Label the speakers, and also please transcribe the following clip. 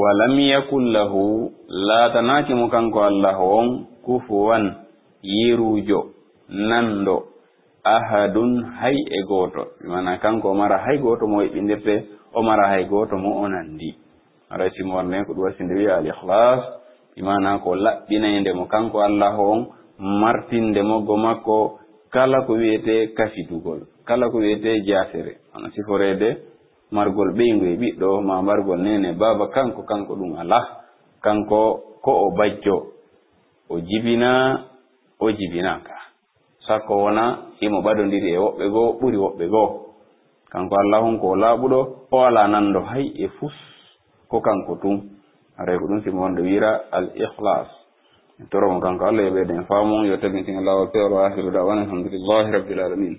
Speaker 1: walam yakun lahu laatanakimo kanko allah on kufuwan yirujo nando ahadun hay e gooto. Mana kanko o mara hay gooto mo yiɓindirte o mara hay gooto mo o nandi. Ara simorne ko ɗum wasinde wiya al ihlas imana ko laɓɓinayde mo kanko allah on martinde moggo makko kala ko wiyete kafitugol kala ko wiyete jasere ana siforede margol ɓeygu e ɓiɗɗo ma mbargol nene baba kanko kanko ɗum ala kanko ko o bajjo o jibina o jibinaka. Sakko wona imo ɓadodiri e woɓɓe goo ɓuri woɓɓe goo. Kanko allah honko o laaɓuɗo o ala nando hay e fus ko kanko tun. Aray ko ɗum simo wonde wira al ihlas toromo kanko allah yo ɓeyden faamum yo tabintin lawol pewol wa ahiru dawana alhamdulillahi rabbil alamin